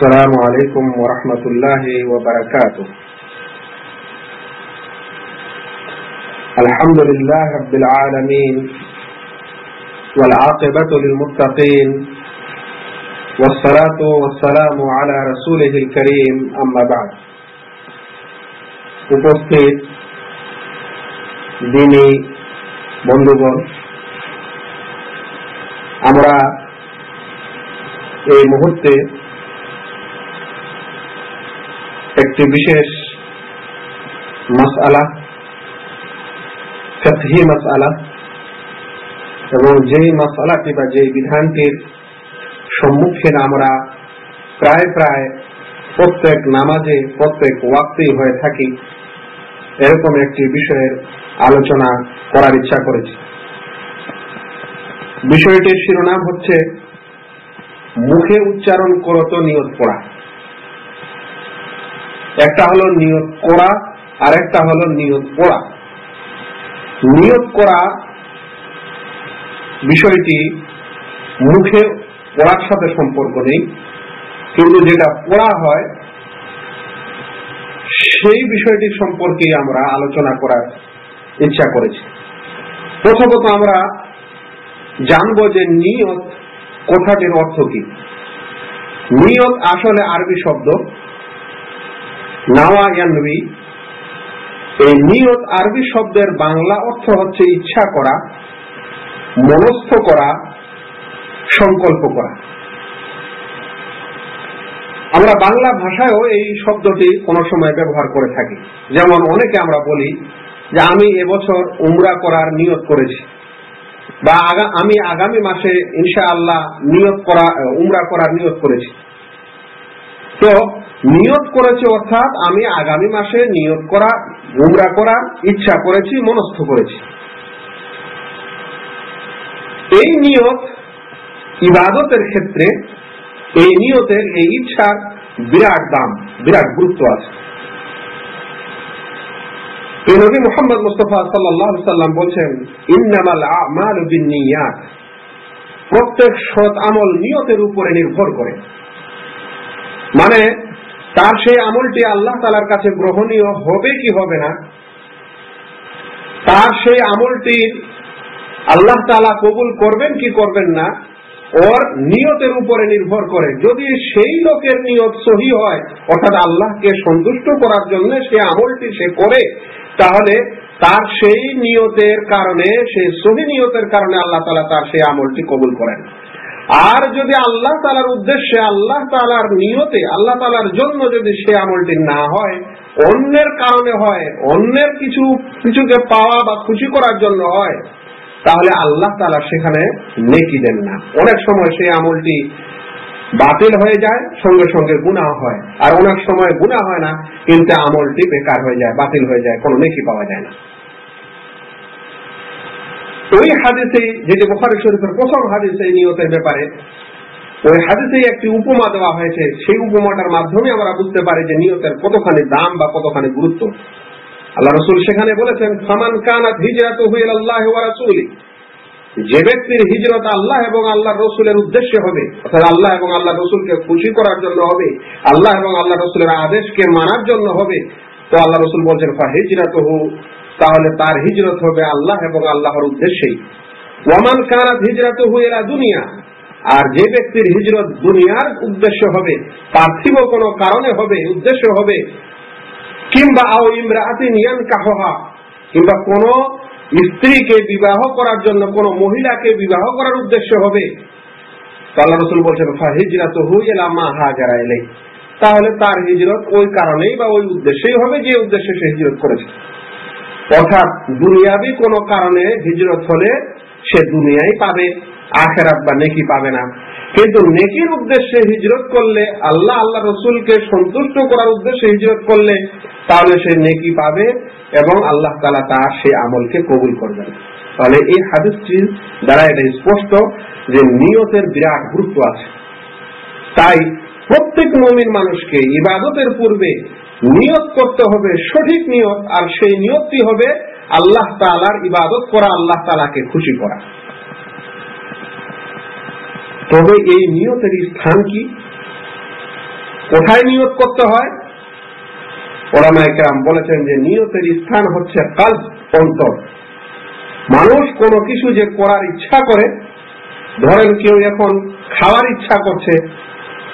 السلام عليكم ورحمة الله وبركاته الحمد لله رب العالمين والعاقبة للمتقين والصلاة والسلام على رسوله الكريم أما بعد উপস্থিত দিনী বন্ধুগণ আমরা এই মুহূর্তে একটি বিশেষ মাসআলা, ফিকহি মাসআলা, এবং যেই মাসআলাটি বা যেই বিধানটির সম্মুখীন আমরা প্রায় প্রায় প্রত্যেক নামাজে, প্রত্যেক ওয়াক্তেই হয়ে থাকি, এরকম একটি বিষয়ের আলোচনা করার ইচ্ছা করেছি। বিষয়টির শিরোনাম হচ্ছে মুখে উচ্চারণ করত নিয়ত পড়া। একটা হলো নিয়ত করা, আর একটা হলো নিয়ত পড়া। নিয়ত করা বিষয়টি মুখে পড়ার সাথে সম্পর্ক নেই, কিন্তু যেটা পড়া হয়, সেই বিষয়টি সম্পর্কে আমরা আলোচনা করার ইচ্ছা করেছি। প্রথমত আমরা জানব যে নিয়ত কথাটির অর্থ কি। নিয়ত আসলে আরবি শব্দ। নাওয়া ইয়ানবি এই নিয়ত আরবি শব্দের বাংলা অর্থ হচ্ছে ইচ্ছা করা, মনস্থ করা, সংকল্প করা। আমরা বাংলা ভাষায়ও এই শব্দটি কোন সময় ব্যবহার করে থাকি। যেমন অনেকে আমরা বলি যে, আমি এবছর উমরা করার নিয়ত করেছি। বা আমি আগামী মাসে ইনশা আল্লাহ নিয়ত করা, উমরা করার নিয়ত করেছি। তো নিয়ত করেছি অর্থাৎ আমি আগামী মাসে নিয়ত করা উমরা করার ইচ্ছা করেছি, মনস্থ করেছি। এই নিয়ত ইবাদতের ক্ষেত্রে, এই নিয়তের এই ইচ্ছার বিরাট দাম, বিরাট গুরুত্ব আছে। মোহাম্মদ মুস্তফা সাল্লাহ সাল্লাম বলছেন, ইন্নামাল প্রত্যেক সৎ আমল নিয়তের উপরে নির্ভর করে। মানে তার সেই আমলটি আল্লাহ তালার কাছে গ্রহণীয় হবে কি হবে না? তার সেই আমলটির আল্লাহ তালা কবুল করবেন কি করবেন না? ওর নিয়তের উপরে নির্ভর করে। যদি সেই লোকের নিয়ত সহি হয়, অর্থাৎ আল্লাহকে সন্তুষ্ট করার জন্য সে আমলটি সে করে, তাহলে তার সেই নিয়তের কারণে, সেই সহি নিয়তের কারণে আল্লাহ তালা তার সেই আমলটি কবুল করেন। আর যদি আল্লাহ তালার উদ্দেশ্যে, আল্লাহ তালার নিয়তে, আল্লাহ তালার জন্য যদি সে আমলটি না হয়, অন্যের কারণে হয়, অন্যের কিছু, কিছুকে পাওয়া বা খুশি করার জন্য হয়, তাহলে আল্লাহ তালা সেখানে নেকি দেন না। অনেক সময় সেই আমলটি বাতিল হয়ে যায়, সঙ্গে সঙ্গে গুণা হয়। আর অনেক সময় গুণা হয় না, কিন্তু আমলটি বেকার হয়ে যায়, বাতিল হয়ে যায়, কোনো নেকি পাওয়া যায় না। ওই হাদিসে যেটি বোখারি শরীফের প্রথম হাদিস এই নিয়তের ব্যাপারে ওই হাদিসে একটি উপমা দেওয়া হয়েছে। সেই উপমাটার মাধ্যমে আমরা বুঝতে পারি যে নিয়তের কতখানি দাম বা কতখানি গুরুত্ব। আল্লাহ রসুল সেখানে বলেছেন, ফামান কানাত হিজরাত আল্লাহ রাসুলি। যে ব্যক্তির হিজরত আল্লাহ এবং আল্লাহ রসুলের উদ্দেশ্যে হবে, অর্থাৎ আল্লাহ এবং আল্লাহ রসুলকে খুশি করার জন্য হবে, আল্লাহ এবং আল্লাহ রসুলের আদেশকে মানার জন্য হবে, তো আল্লাহ রসুল বলছেন ফা হিজরাত তাহলে তার হিজরত হবে আল্লাহ এবং আল্লাহর উদ্দেশ্যেই। ওয়ামান কানাত হিজরাত হু এরা দুনিয়া। আর যে ব্যক্তির হিজরত দুনিয়ার উদ্দেশ্য হবে, পার্থিব কোনো কারণে হবে, উদ্দেশ্য হবে, কিংবা আও ইমরাতি নিয়ান কাহা কিংবা কোন স্ত্রীকে বিবাহ করার জন্য কোন মহিলাকে বিবাহ করার উদ্দেশ্য হবে। আল্লাহ রসুল বলছেন হিজরাত মা হাজারা এলে তাহলে তার হিজরত ওই কারণেই বা ওই উদ্দেশ্যেই হবে যে উদ্দেশ্যে সে হিজরত করেছে। অর্থাৎ দুনিয়াবি কোনো কারণে হিজরত হলে সে দুনিয়াই পাবে, আখেরাত বা নেকি পাবে না। কিন্তু নেকির উদ্দেশ্যে হিজরত করলে, আল্লাহ আল্লাহ রসুলকে সন্তুষ্ট করার উদ্দেশ্যে হিজরত করলে, তাহলে সে নেকি পাবে এবং আল্লাহ তালা তার সে আমলকে কবুল করবেন। তাহলে এই হাদিসটির দ্বারা এটা স্পষ্ট যে নিয়তের বিরাট গুরুত্ব আছে। তাই প্রত্যেক নমিন মানুষকে ইবাদতের পূর্বে নিয়ত করতে হবে, সঠিক নিয়ত, আর সেই নিয়তটি হবে আল্লাহ তালার ইবাদত করা, আল্লাহ তালাকে খুশি করা। তবে এই নিয়তের স্থান কি? কোথায় নিয়ত করতে হয়? ওলামা বলেছেন যে নিয়তের স্থান হচ্ছে কাল অন্তর। মানুষ কোনো কিছু যে করার ইচ্ছা করে, ধরেন কেউ এখন খাওয়ার ইচ্ছা করছে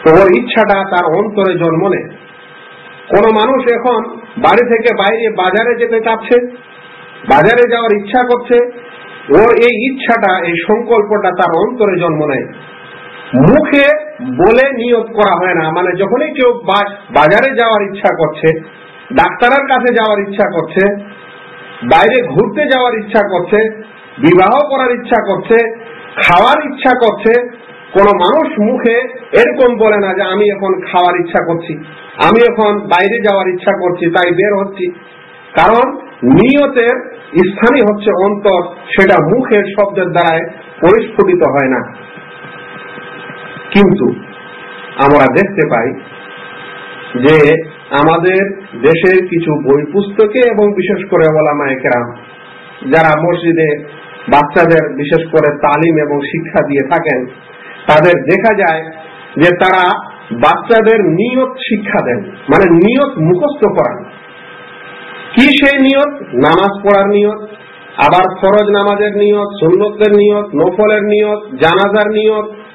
তো ওর ইচ্ছাটা তার অন্তরে জন্ম নেয়। কোন মানুষ এখন বাড়ি থেকে বাইরে বাজারে যেতে চাচ্ছে, বাজারে যাওয়ার ইচ্ছা করছে, ওর এই ইচ্ছাটা, এই সংকল্পটা তার অন্তরে জন্ম নেয়। মুখে বলে নিয়োগ করা হয় না মানে যখনই কেউ বাজারে যাওয়ার ইচ্ছা করছে, ডাক্তারের কাছে যাওয়ার ইচ্ছা করছে, বাইরে ঘুরতে যাওয়ার ইচ্ছা করছে, বিবাহ করার ইচ্ছা করছে, খাওয়ার ইচ্ছা করছে, কোন মানুষ মুখে এরকম বলে না যে আমি এখন খাওয়ার ইচ্ছা করছি। আমি এখন বাইরে যাওয়ার ইচ্ছা করছি, তাই বের হচ্ছি। কারণ নিয়তের স্থানই হচ্ছে অন্তর, সেটা মুখের শব্দের দ্বারায় পরিস্ফুটিত হয় না। কিন্তু আমরা দেখতে পাই যে আমাদের দেশের কিছু বই পুস্তকে এবং বিশেষ করে ওলামা একরাম যারা মসজিদে বাচ্চাদের বিশেষ করে তালিম এবং শিক্ষা দিয়ে থাকেন, তাদের দেখা যায় যে তারা বাচ্চাদের নিয়ত শিক্ষা দেন মানে নিয়ত মুখস্থ করান। কি সেই নিয়ত? নামাজ পড়ার নিয়ত, আবার ফরজ নামাজের নিয়ত, সুন্নতের নিয়ত, নফলের নিয়ত, জানাজার নিয়ত